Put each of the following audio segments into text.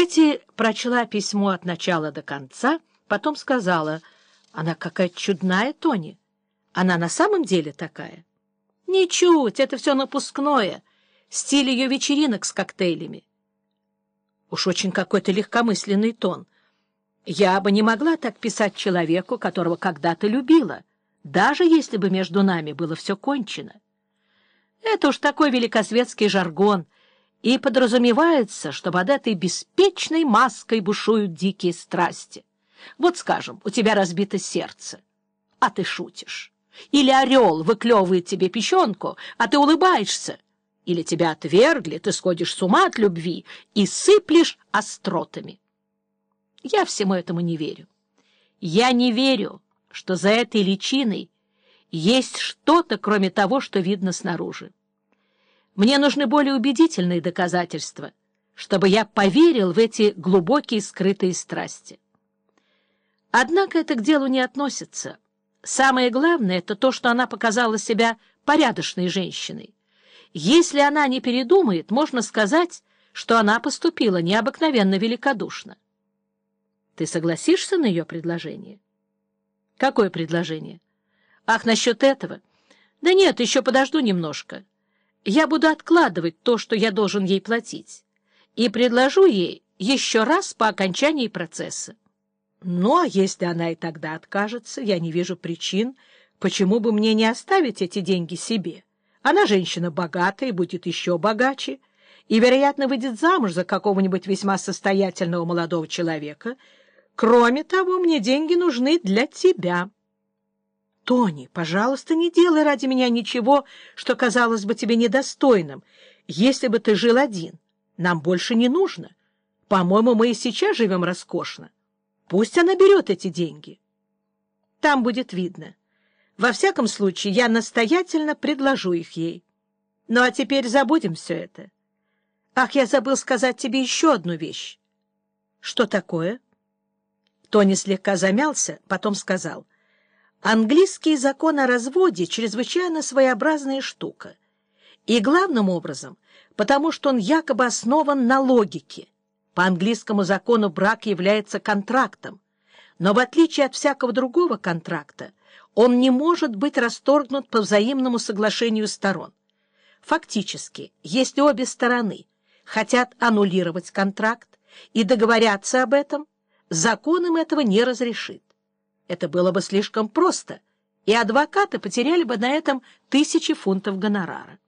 Кэти прочла письмо от начала до конца, потом сказала, «Она какая чудная, Тони. Она на самом деле такая?» «Ничуть, это все напускное, стиль ее вечеринок с коктейлями». Уж очень какой-то легкомысленный тон. Я бы не могла так писать человеку, которого когда-то любила, даже если бы между нами было все кончено. Это уж такой великосветский жаргон — и подразумевается, что под этой беспечной маской бушуют дикие страсти. Вот, скажем, у тебя разбито сердце, а ты шутишь. Или орел выклевывает тебе печенку, а ты улыбаешься. Или тебя отвергли, ты сходишь с ума от любви и сыплешь остротами. Я всему этому не верю. Я не верю, что за этой личиной есть что-то, кроме того, что видно снаружи. Мне нужны более убедительные доказательства, чтобы я поверил в эти глубокие скрытые страсти. Однако это к делу не относится. Самое главное — это то, что она показала себя порядочной женщиной. Если она не передумает, можно сказать, что она поступила необыкновенно великодушно. Ты согласишься на ее предложение? Какое предложение? Ах, насчет этого? Да нет, еще подожду немножко. Я буду откладывать то, что я должен ей платить, и предложу ей еще раз по окончании процесса. Ну, а если она и тогда откажется, я не вижу причин, почему бы мне не оставить эти деньги себе. Она женщина богатая и будет еще богаче, и, вероятно, выйдет замуж за какого-нибудь весьма состоятельного молодого человека. Кроме того, мне деньги нужны для тебя». Тони, пожалуйста, не делай ради меня ничего, что казалось бы тебе недостойным. Если бы ты жил один, нам больше не нужно. По-моему, мы и сейчас живем роскошно. Пусть она берет эти деньги. Там будет видно. Во всяком случае, я настоятельно предложу их ей. Ну, а теперь забудем все это. Ах, я забыл сказать тебе еще одну вещь. Что такое? Тони слегка замялся, потом сказал. Английский закон о разводе чрезвычайно своеобразная штука. И главным образом, потому что он якобы основан на логике. По английскому закону брак является контрактом, но в отличие от всякого другого контракта, он не может быть расторгнут по взаимному соглашению сторон. Фактически, если обе стороны хотят аннулировать контракт и договорятся об этом, закон им этого не разрешит. Это было бы слишком просто, и адвокаты потеряли бы на этом тысячи фунтов гонорара.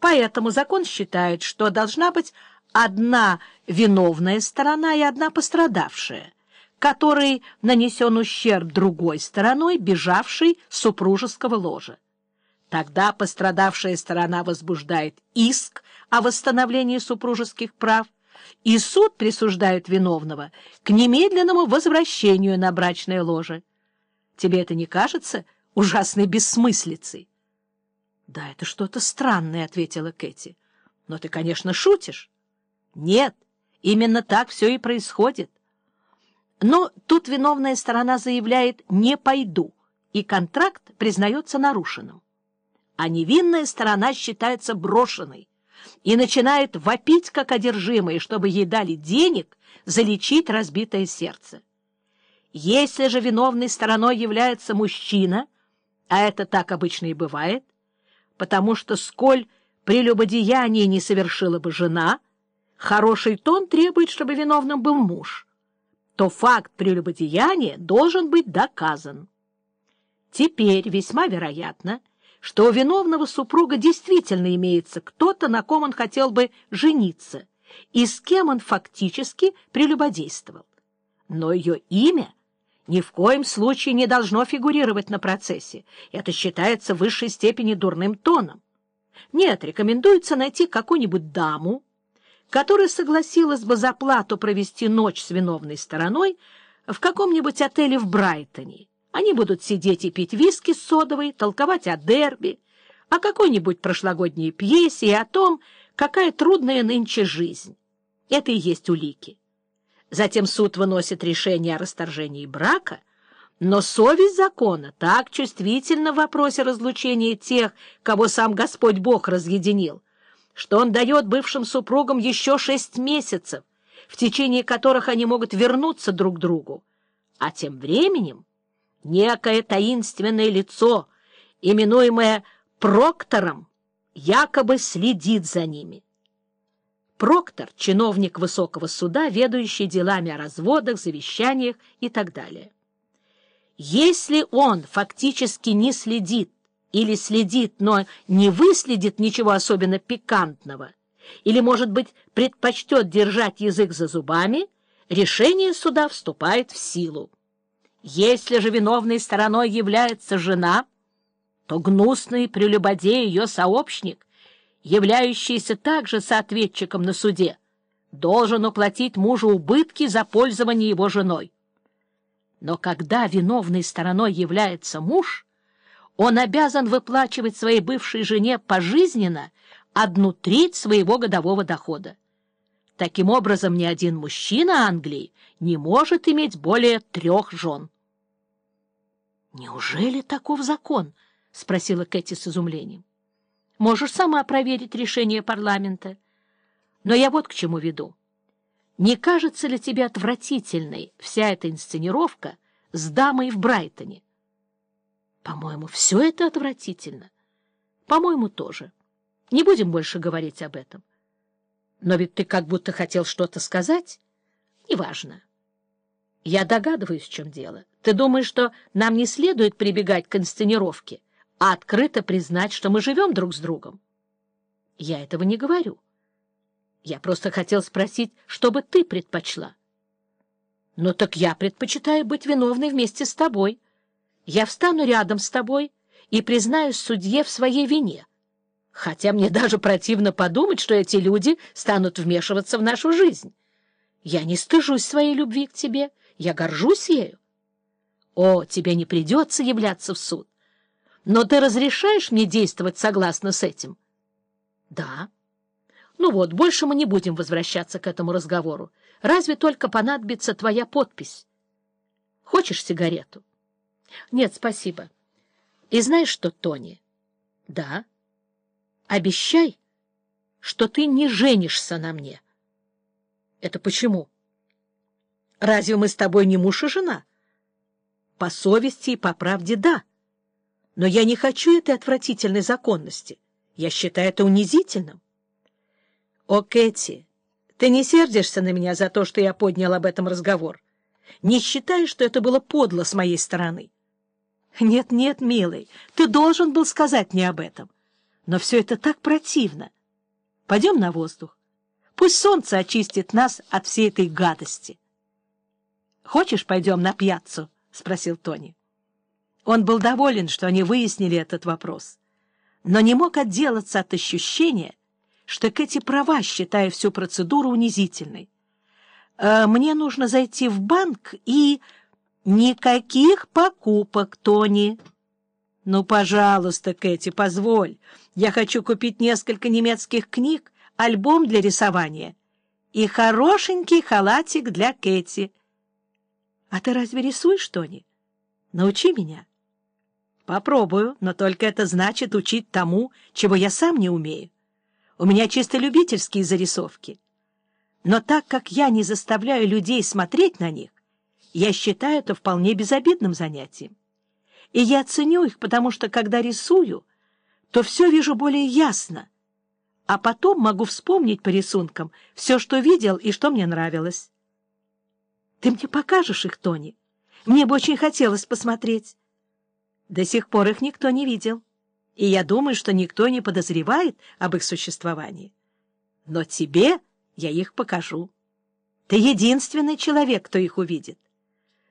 Поэтому закон считает, что должна быть одна виновная сторона и одна пострадавшая, которой нанесен ущерб другой стороной, бежавшей супружеского ложа. Тогда пострадавшая сторона возбуждает иск о восстановлении супружеских прав, и суд присуждает виновного к немедленному возвращению на брачное ложе. Тебе это не кажется ужасной бессмыслицей? — Да, это что-то странное, — ответила Кэти. — Но ты, конечно, шутишь. — Нет, именно так все и происходит. Но тут виновная сторона заявляет «не пойду», и контракт признается нарушенным. А невинная сторона считается брошенной и начинает вопить, как одержимая, чтобы ей дали денег залечить разбитое сердце. Если же виновной стороной является мужчина, а это так обычно и бывает, потому что сколь прелюбодеяние не совершила бы жена, хороший тон требует, чтобы виновным был муж, то факт прелюбодеяния должен быть доказан. Теперь весьма вероятно, что у виновного супруга действительно имеется кто-то, на ком он хотел бы жениться, и с кем он фактически прелюбодействовал. Но ее имя — ни в коем случае не должно фигурировать на процессе. Это считается в высшей степени дурным тоном. Нет, рекомендуется найти какую-нибудь даму, которая согласилась бы за плату провести ночь с виновной стороной в каком-нибудь отеле в Брайтоне. Они будут сидеть и пить виски с содовой, толковать о дерби, о какой-нибудь прошлогодней пьесе и о том, какая трудная нынче жизнь. Это и есть улики. Затем суд выносит решение о расторжении брака, но совесть закона так чувствительна в вопросе разлучения тех, кого сам Господь Бог разъединил, что он дает бывшим супругам еще шесть месяцев, в течение которых они могут вернуться друг к другу. А тем временем некое таинственное лицо, именуемое Проктором, якобы следит за ними. Проктор — чиновник высокого суда, ведущий делами о разводах, завещаниях и так далее. Если он фактически не следит или следит, но не выследит ничего особенно пикантного, или, может быть, предпочтет держать язык за зубами, решение суда вступает в силу. Если же виновной стороной является жена, то гнусный прелюбодей ее сообщник, являющийся также соответчиком на суде, должен уплатить мужу убытки за пользование его женой. Но когда виновной стороной является муж, он обязан выплачивать своей бывшей жене пожизненно одну треть своего годового дохода. Таким образом, ни один мужчина Англии не может иметь более трех жен. — Неужели таков закон? — спросила Кэти с изумлением. — Можешь сама проверить решение парламента. Но я вот к чему веду. Не кажется ли тебе отвратительной вся эта инсценировка с дамой в Брайтоне? По-моему, все это отвратительно. По-моему, тоже. Не будем больше говорить об этом. Но ведь ты как будто хотел что-то сказать. Неважно. Я догадываюсь, в чем дело. Ты думаешь, что нам не следует прибегать к инсценировке, открыто признать, что мы живем друг с другом? Я этого не говорю. Я просто хотел спросить, что бы ты предпочла. Ну так я предпочитаю быть виновной вместе с тобой. Я встану рядом с тобой и признаюсь судье в своей вине. Хотя мне даже противно подумать, что эти люди станут вмешиваться в нашу жизнь. Я не стыжусь своей любви к тебе, я горжусь ею. О, тебе не придется являться в суд. Но ты разрешаешь мне действовать согласно с этим? Да. Ну вот, больше мы не будем возвращаться к этому разговору. Разве только понадобится твоя подпись. Хочешь сигарету? Нет, спасибо. И знаешь что, Тони? Да. Обещай, что ты не женишься на мне. Это почему? Разве мы с тобой не муж и жена? По совести и по правде — да. Но я не хочу этой отвратительной законности. Я считаю это унизительным. «О, Кэти, ты не сердишься на меня за то, что я поднял об этом разговор? Не считаешь, что это было подло с моей стороны?» «Нет, нет, милый, ты должен был сказать мне об этом. Но все это так противно. Пойдем на воздух. Пусть солнце очистит нас от всей этой гадости». «Хочешь, пойдем на пьяцу?» — спросил Тони. Он был доволен, что они выяснили этот вопрос, но не мог отделаться от ощущения, что Кэти права, считая всю процедуру унизительной. «Э, «Мне нужно зайти в банк и...» «Никаких покупок, Тони!» «Ну, пожалуйста, Кэти, позволь. Я хочу купить несколько немецких книг, альбом для рисования и хорошенький халатик для Кэти». «А ты разве рисуешь, Тони? Научи меня». «Попробую, но только это значит учить тому, чего я сам не умею. У меня чисто любительские зарисовки. Но так как я не заставляю людей смотреть на них, я считаю это вполне безобидным занятием. И я ценю их, потому что, когда рисую, то все вижу более ясно, а потом могу вспомнить по рисункам все, что видел и что мне нравилось. Ты мне покажешь их, Тони? Мне бы очень хотелось посмотреть. До сих пор их никто не видел и я думаю, что никто не подозревает об их существовании. Но тебе я их покажу. Ты единственный человек, кто их увидит.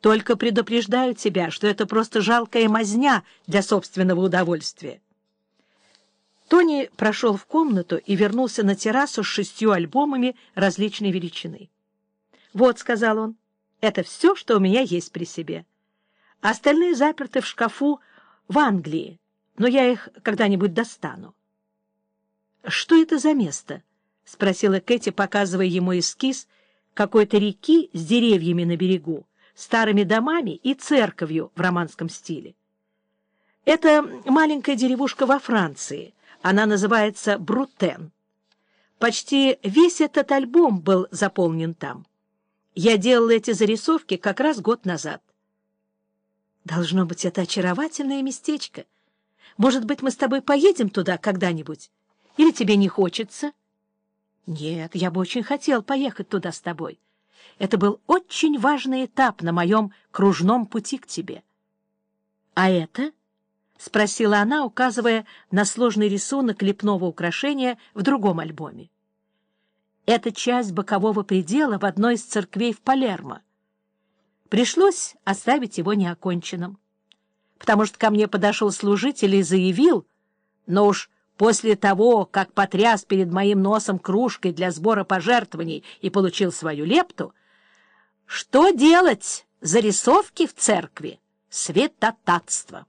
Только предупреждаю тебя, что это просто жалкая мазня для собственного удовольствия. Тони прошел в комнату и вернулся на террасу с шестью альбомами различной величины. «Вот», — сказал он, — «это все, что у меня есть при себе. Остальные заперты в шкафу в Англии, но я их когда-нибудь достану. — Что это за место? — спросила Кэти, показывая ему эскиз какой-то реки с деревьями на берегу, старыми домами и церковью в романском стиле. — Это маленькая деревушка во Франции. Она называется Брутен. Почти весь этот альбом был заполнен там. Я делала эти зарисовки как раз год назад. Должно быть, это очаровательное местечко. Может быть, мы с тобой поедем туда когда-нибудь? Или тебе не хочется? Нет, я бы очень хотел поехать туда с тобой. Это был очень важный этап на моем кружном пути к тебе. — А это? — спросила она, указывая на сложный рисунок лепного украшения в другом альбоме. Это часть бокового предела в одной из церквей в Палермо. Пришлось оставить его неоконченным, потому что ко мне подошел служитель и заявил, но уж после того, как потряс перед моим носом кружкой для сбора пожертвований и получил свою лепту, что делать зарисовки в церкви? Святотатство.